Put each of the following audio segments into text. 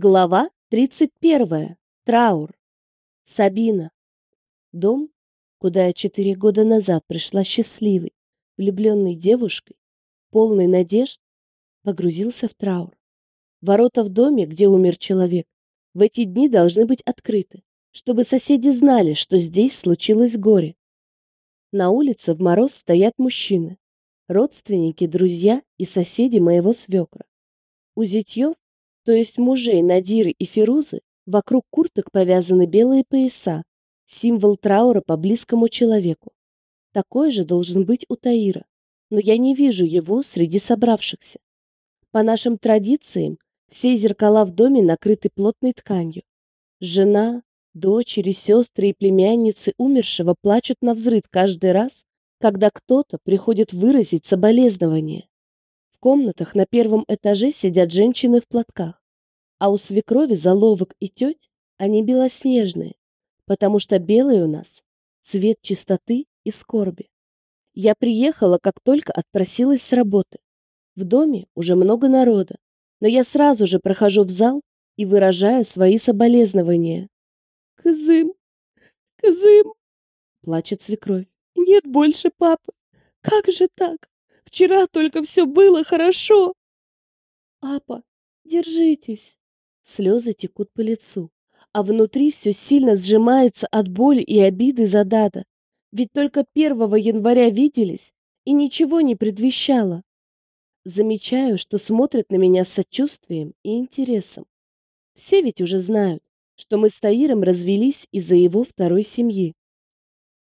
Глава 31. Траур. Сабина. Дом, куда я четыре года назад пришла счастливой, влюбленной девушкой, полной надежд, погрузился в траур. Ворота в доме, где умер человек, в эти дни должны быть открыты, чтобы соседи знали, что здесь случилось горе. На улице в мороз стоят мужчины, родственники, друзья и соседи моего свекра. У зятьев то есть мужей Надиры и Фирузы, вокруг курток повязаны белые пояса, символ траура по близкому человеку. Такой же должен быть у Таира, но я не вижу его среди собравшихся. По нашим традициям, все зеркала в доме накрыты плотной тканью. Жена, дочери, сестры и племянницы умершего плачут на взрыв каждый раз, когда кто-то приходит выразить соболезнование. В комнатах на первом этаже сидят женщины в платках, а у свекрови заловок и теть они белоснежные, потому что белый у нас цвет чистоты и скорби. Я приехала, как только отпросилась с работы. В доме уже много народа, но я сразу же прохожу в зал и выражаю свои соболезнования. «Кызым! Кызым!» — плачет свекровь. «Нет больше папы! Как же так? Вчера только все было хорошо. Апа, держитесь. Слезы текут по лицу, а внутри все сильно сжимается от боли и обиды за Дада. Ведь только 1 января виделись, и ничего не предвещало. Замечаю, что смотрят на меня с сочувствием и интересом. Все ведь уже знают, что мы с Таиром развелись из-за его второй семьи.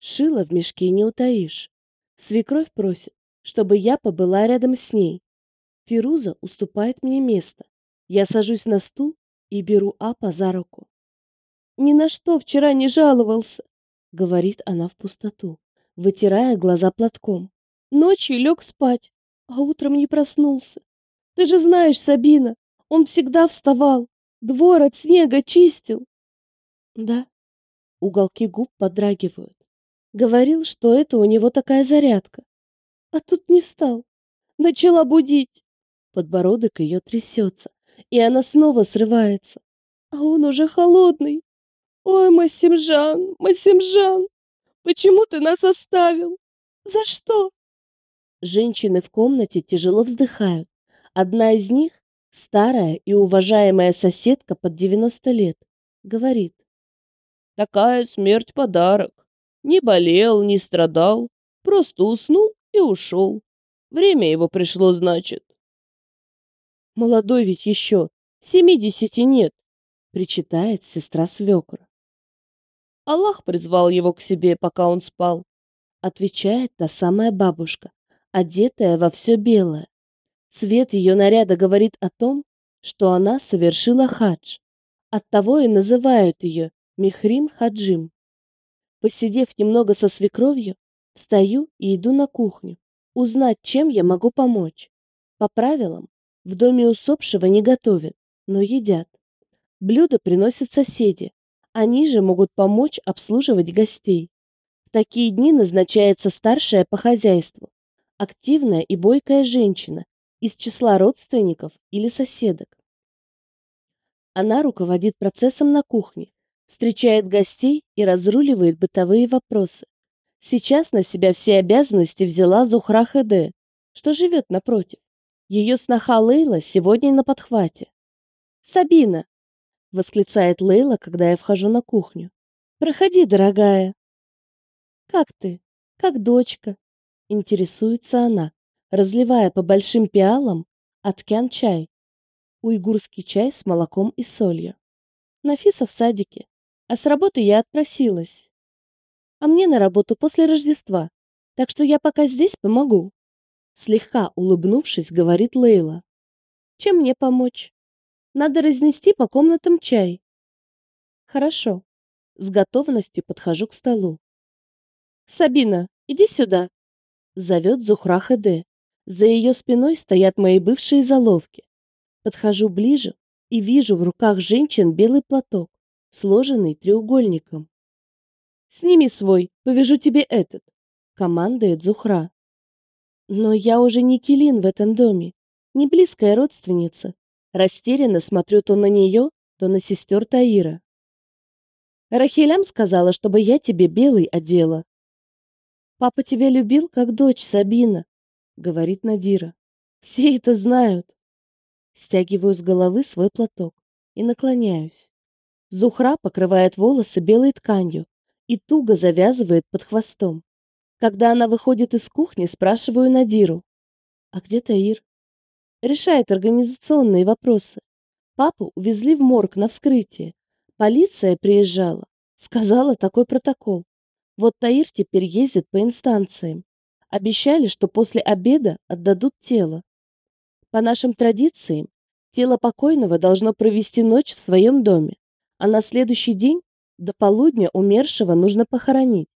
Шила в мешке не утаишь. Свекровь просит, чтобы я побыла рядом с ней. Фируза уступает мне место. Я сажусь на стул и беру Апа за руку. «Ни на что вчера не жаловался», — говорит она в пустоту, вытирая глаза платком. «Ночью лег спать, а утром не проснулся. Ты же знаешь, Сабина, он всегда вставал, двор от снега чистил». «Да», — уголки губ подрагивают. Говорил, что это у него такая зарядка. А тут не встал. Начала будить. Подбородок ее трясется, и она снова срывается. А он уже холодный. Ой, Масимжан, Масимжан, почему ты нас оставил? За что? Женщины в комнате тяжело вздыхают. Одна из них, старая и уважаемая соседка под 90 лет, говорит. Такая смерть подарок. Не болел, не страдал, просто уснул и ушел. Время его пришло, значит. Молодой ведь еще, семидесяти нет, причитает сестра свекра. Аллах призвал его к себе, пока он спал, отвечает та самая бабушка, одетая во все белое. Цвет ее наряда говорит о том, что она совершила хадж. Оттого и называют ее Михрим Хаджим. Посидев немного со свекровью, Встаю и иду на кухню, узнать, чем я могу помочь. По правилам, в доме усопшего не готовят, но едят. Блюда приносят соседи. Они же могут помочь обслуживать гостей. В такие дни назначается старшая по хозяйству, активная и бойкая женщина из числа родственников или соседок. Она руководит процессом на кухне, встречает гостей и разруливает бытовые вопросы. Сейчас на себя все обязанности взяла Зухра Хэдэ, что живет напротив. Ее сноха Лейла сегодня на подхвате. «Сабина!» — восклицает Лейла, когда я вхожу на кухню. «Проходи, дорогая!» «Как ты? Как дочка?» — интересуется она, разливая по большим пиалам аткян-чай, уйгурский чай с молоком и солью. Нафиса в садике, а с работы я отпросилась а мне на работу после Рождества, так что я пока здесь помогу. Слегка улыбнувшись, говорит Лейла. Чем мне помочь? Надо разнести по комнатам чай. Хорошо. С готовностью подхожу к столу. Сабина, иди сюда. Зовет Зухра Хэдэ. За ее спиной стоят мои бывшие заловки. Подхожу ближе и вижу в руках женщин белый платок, сложенный треугольником. Сними свой, повяжу тебе этот, командует Зухра. Но я уже не Килин в этом доме, не близкая родственница. Растерянно смотрю то на нее, то на сестер Таира. Рахилям сказала, чтобы я тебе белый одела. Папа тебя любил, как дочь Сабина, говорит Надира. Все это знают. Стягиваю с головы свой платок и наклоняюсь. Зухра покрывает волосы белой тканью и туго завязывает под хвостом. Когда она выходит из кухни, спрашиваю Надиру. А где Таир? Решает организационные вопросы. Папу увезли в морг на вскрытие. Полиция приезжала. Сказала такой протокол. Вот Таир теперь ездит по инстанциям. Обещали, что после обеда отдадут тело. По нашим традициям, тело покойного должно провести ночь в своем доме, а на следующий день до полудня умершего нужно похоронить.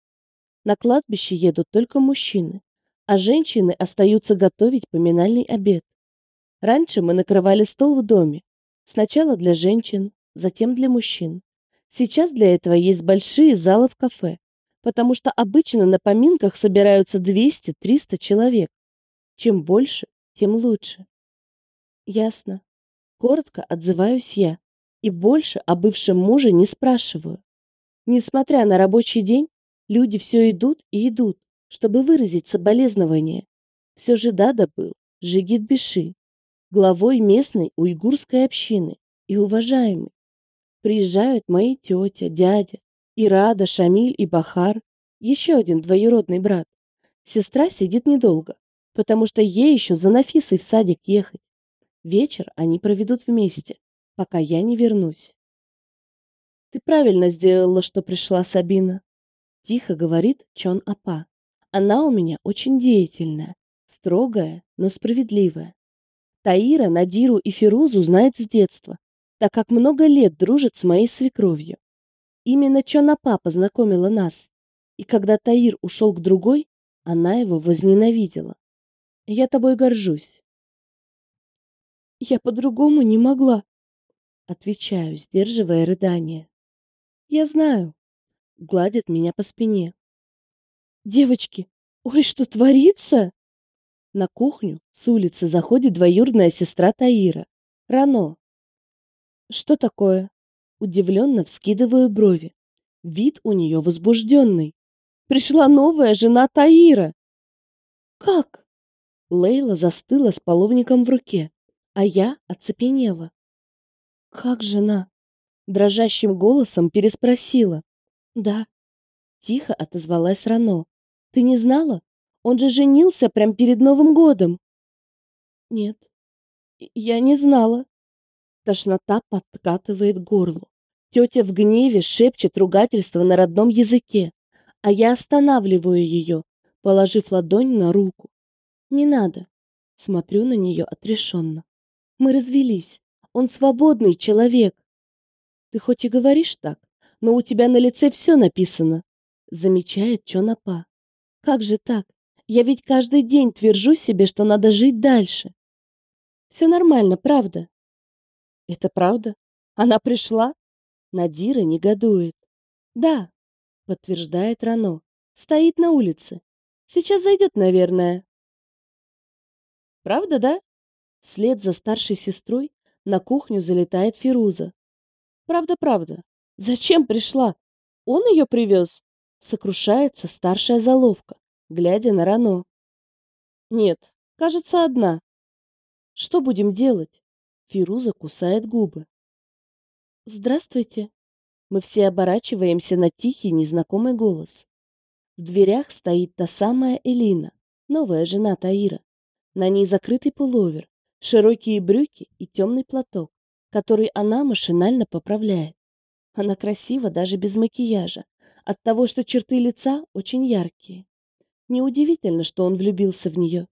На кладбище едут только мужчины, а женщины остаются готовить поминальный обед. Раньше мы накрывали стол в доме, сначала для женщин, затем для мужчин. Сейчас для этого есть большие залы в кафе, потому что обычно на поминках собираются 200-300 человек. Чем больше, тем лучше. Ясно. Коротко отзываюсь я и больше о бывшем муже не спрашиваю. Несмотря на рабочий день, люди все идут и идут, чтобы выразить соболезнование. Все же Дада был Жигит Биши, главой местной уйгурской общины и уважаемый. Приезжают мои тетя, дядя, Ирада, Шамиль и Бахар, еще один двоюродный брат. Сестра сидит недолго, потому что ей еще за Нафисой в садик ехать. Вечер они проведут вместе, пока я не вернусь. Ты правильно сделала, что пришла Сабина, тихо говорит Чон Апа. Она у меня очень деятельная, строгая, но справедливая. Таира, Надиру и Фирузу знает с детства, так как много лет дружит с моей свекровью. Именно Чонапа познакомила нас, и когда Таир ушел к другой, она его возненавидела. Я тобой горжусь. Я по-другому не могла, отвечаю, сдерживая рыдание. Я знаю, гладит меня по спине. Девочки, ой, что творится? На кухню с улицы заходит двоюродная сестра Таира, Рано. Что такое? Удивленно вскидываю брови. Вид у нее возбужденный. Пришла новая жена Таира. Как? Лейла застыла с половником в руке, а я оцепенела. Как жена? Дрожащим голосом переспросила. Да. Тихо отозвалась Рано. Ты не знала? Он же женился прямо перед Новым годом. Нет. Я не знала. Тошнота подкатывает горло. Тетя в гневе шепчет ругательство на родном языке, а я останавливаю ее, положив ладонь на руку. Не надо. Смотрю на нее отрешенно. Мы развелись. Он свободный человек. Ты хоть и говоришь так, но у тебя на лице все написано, замечает Чонапа. Как же так? Я ведь каждый день твержу себе, что надо жить дальше. Все нормально, правда? Это правда? Она пришла? Надира негодует. Да, подтверждает Рано. Стоит на улице. Сейчас зайдет, наверное. Правда, да? Вслед за старшей сестрой на кухню залетает Фируза. Правда, правда. Зачем пришла? Он ее привез? Сокрушается старшая заловка, глядя на Рано. Нет, кажется, одна. Что будем делать? Фируза кусает губы. «Здравствуйте!» Мы все оборачиваемся на тихий незнакомый голос. В дверях стоит та самая Элина, новая жена Таира. На ней закрытый пуловер, широкие брюки и темный платок, который она машинально поправляет. Она красива даже без макияжа, от того, что черты лица очень яркие. Неудивительно, что он влюбился в нее.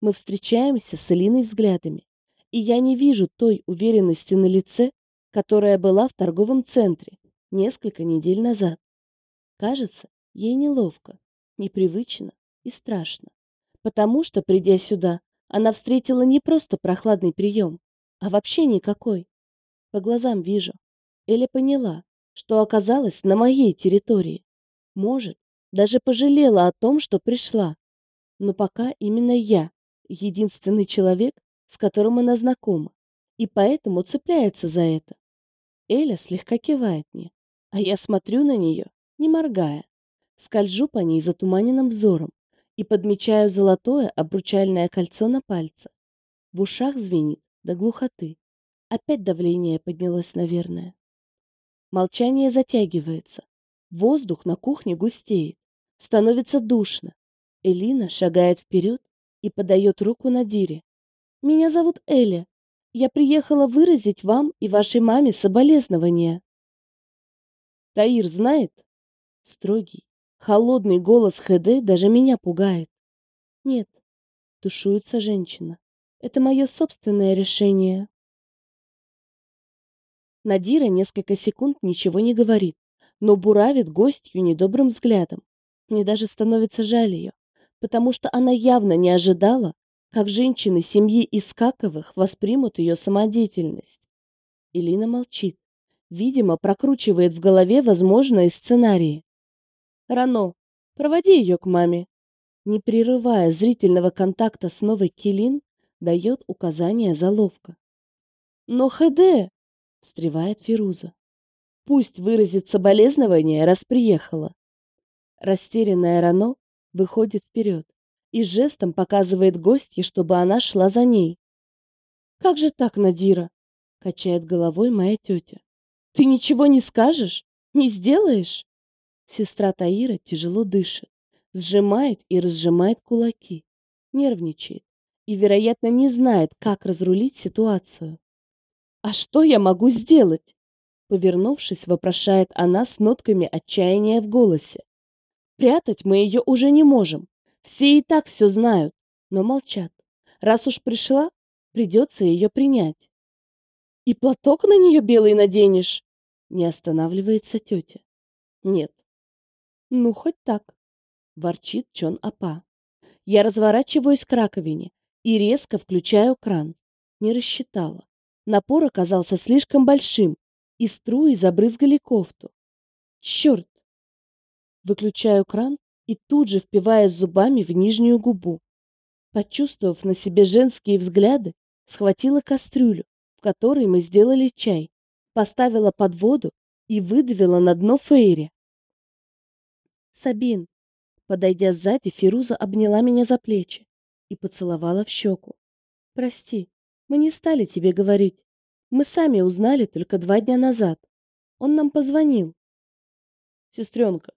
Мы встречаемся с Элиной взглядами и я не вижу той уверенности на лице, которая была в торговом центре несколько недель назад. Кажется, ей неловко, непривычно и страшно, потому что, придя сюда, она встретила не просто прохладный прием, а вообще никакой. По глазам вижу. Эля поняла, что оказалась на моей территории. Может, даже пожалела о том, что пришла. Но пока именно я, единственный человек, с которым она знакома, и поэтому цепляется за это. Эля слегка кивает мне, а я смотрю на нее, не моргая. Скольжу по ней затуманенным взором и подмечаю золотое обручальное кольцо на пальце. В ушах звенит до глухоты. Опять давление поднялось, наверное. Молчание затягивается. Воздух на кухне густеет. Становится душно. Элина шагает вперед и подает руку Надире. «Меня зовут Эля. Я приехала выразить вам и вашей маме соболезнования». «Таир знает?» Строгий, холодный голос ХД даже меня пугает. «Нет», — тушуется женщина. «Это мое собственное решение». Надира несколько секунд ничего не говорит, но буравит гостью недобрым взглядом. Мне даже становится жаль ее, потому что она явно не ожидала, как женщины семьи Искаковых воспримут ее самодеятельность. Илина молчит. Видимо, прокручивает в голове возможные сценарии. Рано, проводи ее к маме. Не прерывая зрительного контакта с новой Килин, дает указания заловка. Но ХД, встревает Фируза. Пусть выразит соболезнование, раз приехала. Растерянная Рано выходит вперед и жестом показывает гостье, чтобы она шла за ней. «Как же так, Надира?» — качает головой моя тетя. «Ты ничего не скажешь? Не сделаешь?» Сестра Таира тяжело дышит, сжимает и разжимает кулаки, нервничает и, вероятно, не знает, как разрулить ситуацию. «А что я могу сделать?» Повернувшись, вопрошает она с нотками отчаяния в голосе. «Прятать мы ее уже не можем. Все и так все знают, но молчат. Раз уж пришла, придется ее принять». «И платок на нее белый наденешь?» Не останавливается тетя. «Нет». «Ну, хоть так», — ворчит Чон Апа. Я разворачиваюсь к раковине и резко включаю кран. Не рассчитала. Напор оказался слишком большим, и струи забрызгали кофту. Черт! Выключаю кран и тут же впиваясь зубами в нижнюю губу. Почувствовав на себе женские взгляды, схватила кастрюлю, в которой мы сделали чай, поставила под воду и выдавила на дно Фейри. Сабин, подойдя сзади, Фируза обняла меня за плечи и поцеловала в щеку. Прости, мы не стали тебе говорить. Мы сами узнали только два дня назад. Он нам позвонил. Сестренка,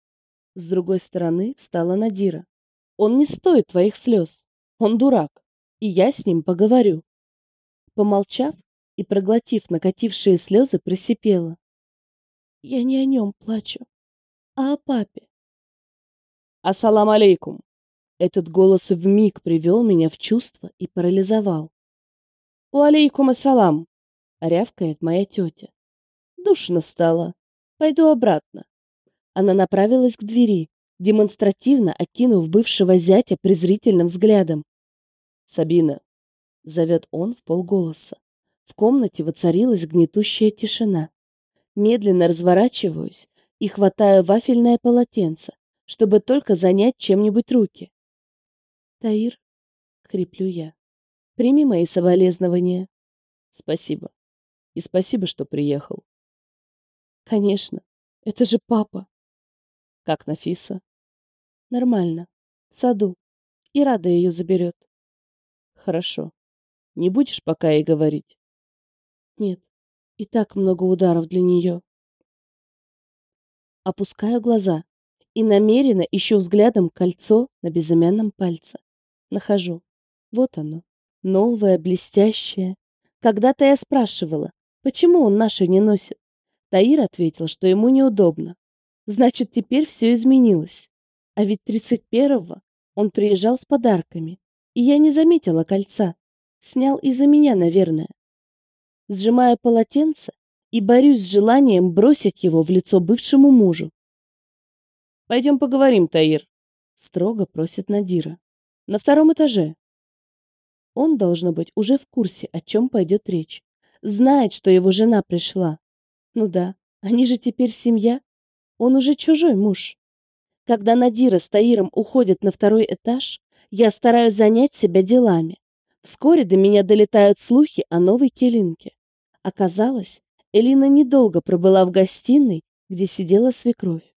с другой стороны встала Надира. Он не стоит твоих слез. Он дурак. И я с ним поговорю. Помолчав и проглотив накатившие слезы, просипела. Я не о нем плачу, а о папе. Ассалам алейкум. Этот голос вмиг привел меня в чувство и парализовал. «Уалейкум ассалам!» — рявкает моя тетя. Душно стало. Пойду обратно. Она направилась к двери, демонстративно окинув бывшего зятя презрительным взглядом. «Сабина!» — зовет он в полголоса. В комнате воцарилась гнетущая тишина. Медленно разворачиваюсь и хватаю вафельное полотенце, чтобы только занять чем-нибудь руки. «Таир!» — хриплю я. Прими мои соболезнования. Спасибо. И спасибо, что приехал. Конечно. Это же папа. Как Нафиса? Нормально. В саду. И Рада ее заберет. Хорошо. Не будешь пока ей говорить? Нет. И так много ударов для нее. Опускаю глаза и намеренно ищу взглядом кольцо на безымянном пальце. Нахожу. Вот оно новое, блестящее. Когда-то я спрашивала, почему он наши не носит. Таир ответил, что ему неудобно. Значит, теперь все изменилось. А ведь 31-го он приезжал с подарками, и я не заметила кольца. Снял из-за меня, наверное. Сжимаю полотенце и борюсь с желанием бросить его в лицо бывшему мужу. «Пойдем поговорим, Таир», — строго просит Надира. «На втором этаже». Он, должно быть, уже в курсе, о чем пойдет речь. Знает, что его жена пришла. Ну да, они же теперь семья. Он уже чужой муж. Когда Надира с Таиром уходят на второй этаж, я стараюсь занять себя делами. Вскоре до меня долетают слухи о новой Келинке. Оказалось, Элина недолго пробыла в гостиной, где сидела свекровь.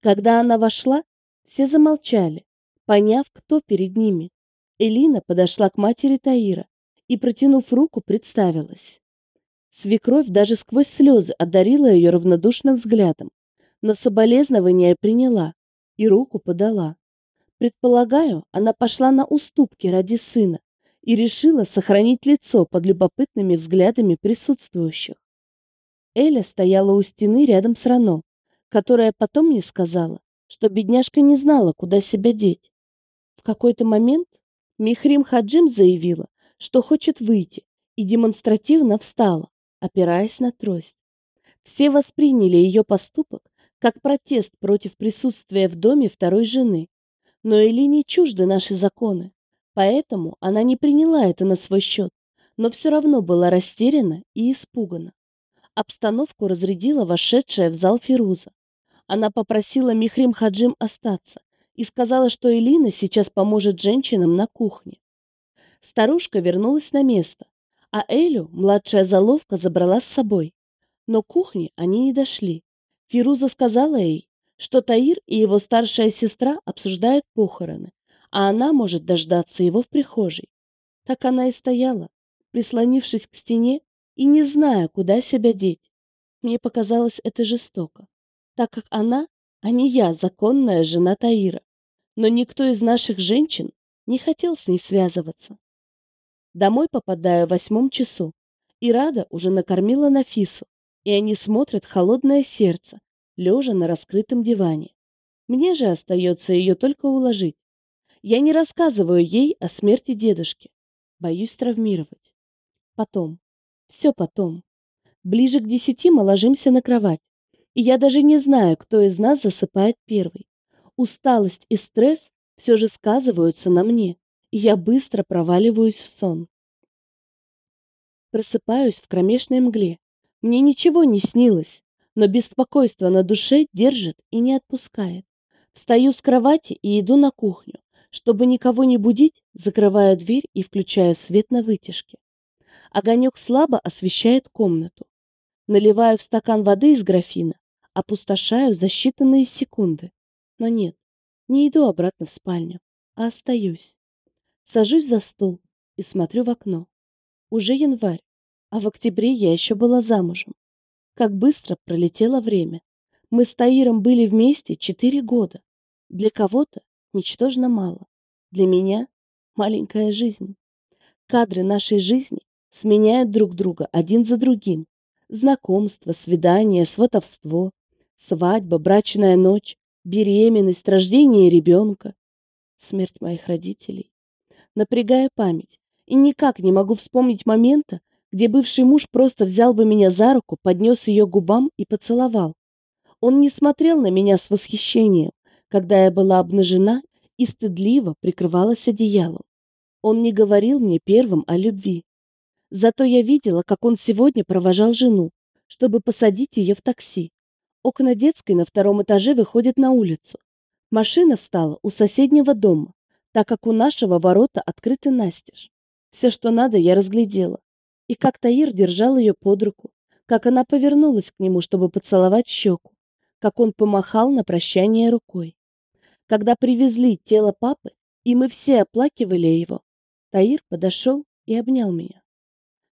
Когда она вошла, все замолчали, поняв, кто перед ними. Элина подошла к матери Таира и, протянув руку, представилась. Свекровь даже сквозь слезы одарила ее равнодушным взглядом, но соболезнования приняла и руку подала. Предполагаю, она пошла на уступки ради сына и решила сохранить лицо под любопытными взглядами присутствующих. Эля стояла у стены рядом с Рано, которая потом мне сказала, что бедняжка не знала, куда себя деть. В какой-то момент Михрим Хаджим заявила, что хочет выйти, и демонстративно встала, опираясь на трость. Все восприняли ее поступок как протест против присутствия в доме второй жены. Но Элине чужды наши законы, поэтому она не приняла это на свой счет, но все равно была растеряна и испугана. Обстановку разрядила вошедшая в зал Фируза. Она попросила Михрим Хаджим остаться и сказала, что Элина сейчас поможет женщинам на кухне. Старушка вернулась на место, а Элю младшая заловка забрала с собой. Но кухни они не дошли. Фируза сказала ей, что Таир и его старшая сестра обсуждают похороны, а она может дождаться его в прихожей. Так она и стояла, прислонившись к стене и не зная, куда себя деть. Мне показалось это жестоко, так как она, а не я, законная жена Таира. Но никто из наших женщин не хотел с ней связываться. Домой попадаю в восьмом часу, и Рада уже накормила Нафису, и они смотрят «Холодное сердце», лежа на раскрытом диване. Мне же остается ее только уложить. Я не рассказываю ей о смерти дедушки. Боюсь травмировать. Потом. Все потом. Ближе к десяти мы ложимся на кровать. И я даже не знаю, кто из нас засыпает первый. Усталость и стресс все же сказываются на мне, и я быстро проваливаюсь в сон. Просыпаюсь в кромешной мгле. Мне ничего не снилось, но беспокойство на душе держит и не отпускает. Встаю с кровати и иду на кухню. Чтобы никого не будить, закрываю дверь и включаю свет на вытяжке. Огонек слабо освещает комнату. Наливаю в стакан воды из графина, опустошаю за считанные секунды. Но нет, не иду обратно в спальню, а остаюсь. Сажусь за стол и смотрю в окно. Уже январь, а в октябре я еще была замужем. Как быстро пролетело время. Мы с Таиром были вместе четыре года. Для кого-то ничтожно мало. Для меня маленькая жизнь. Кадры нашей жизни сменяют друг друга один за другим. Знакомство, свидание, сватовство, свадьба, брачная ночь, беременность, рождение ребенка, смерть моих родителей. Напрягая память, и никак не могу вспомнить момента, где бывший муж просто взял бы меня за руку, поднес ее губам и поцеловал. Он не смотрел на меня с восхищением, когда я была обнажена и стыдливо прикрывалась одеялом. Он не говорил мне первым о любви. Зато я видела, как он сегодня провожал жену, чтобы посадить ее в такси. Окна детской на втором этаже выходят на улицу. Машина встала у соседнего дома, так как у нашего ворота открыты настежь. Все, что надо, я разглядела. И как Таир держал ее под руку, как она повернулась к нему, чтобы поцеловать щеку, как он помахал на прощание рукой. Когда привезли тело папы, и мы все оплакивали его, Таир подошел и обнял меня.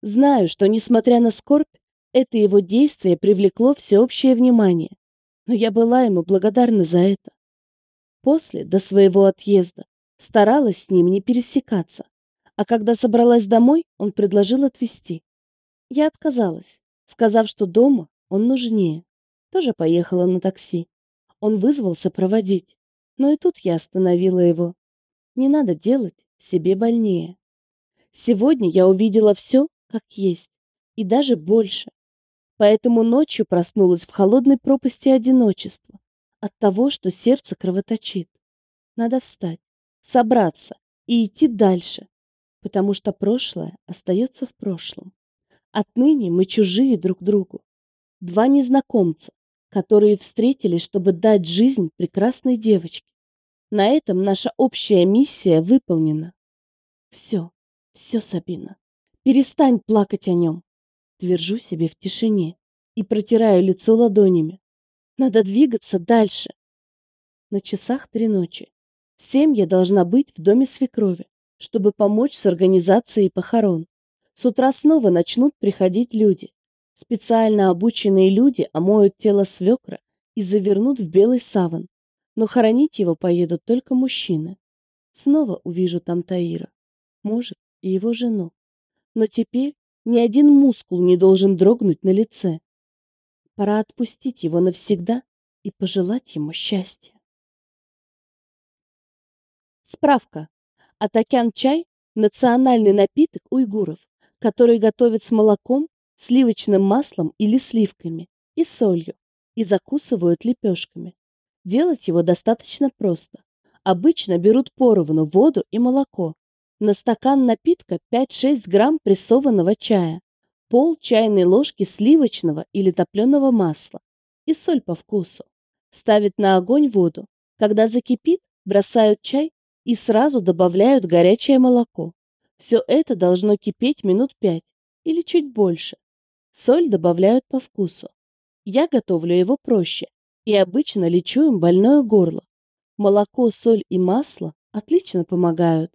Знаю, что, несмотря на скорбь, это его действие привлекло всеобщее внимание, но я была ему благодарна за это. После, до своего отъезда, старалась с ним не пересекаться, а когда собралась домой, он предложил отвезти. Я отказалась, сказав, что дома он нужнее. Тоже поехала на такси. Он вызвался проводить, но и тут я остановила его. Не надо делать себе больнее. Сегодня я увидела все, как есть, и даже больше. Поэтому ночью проснулась в холодной пропасти одиночества от того, что сердце кровоточит. Надо встать, собраться и идти дальше, потому что прошлое остается в прошлом. Отныне мы чужие друг другу. Два незнакомца, которые встретились, чтобы дать жизнь прекрасной девочке. На этом наша общая миссия выполнена. Все, все, Сабина. Перестань плакать о нем. Твержу себе в тишине. и протираю лицо ладонями. Надо двигаться дальше. На часах три ночи. В семь я должна быть в доме свекрови, чтобы помочь с организацией похорон. С утра снова начнут приходить люди. Специально обученные люди омоют тело свекра и завернут в белый саван. Но хоронить его поедут только мужчины. Снова увижу там Таира. Может, и его жену. Но теперь ни один мускул не должен дрогнуть на лице. Пора отпустить его навсегда и пожелать ему счастья. Справка. Атакян-чай – национальный напиток уйгуров, который готовят с молоком, сливочным маслом или сливками и солью и закусывают лепешками. Делать его достаточно просто. Обычно берут поровну воду и молоко. На стакан напитка 5-6 грамм прессованного чая, пол чайной ложки сливочного или топленого масла и соль по вкусу. Ставят на огонь воду. Когда закипит, бросают чай и сразу добавляют горячее молоко. Все это должно кипеть минут пять или чуть больше. Соль добавляют по вкусу. Я готовлю его проще и обычно лечу им больное горло. Молоко, соль и масло отлично помогают.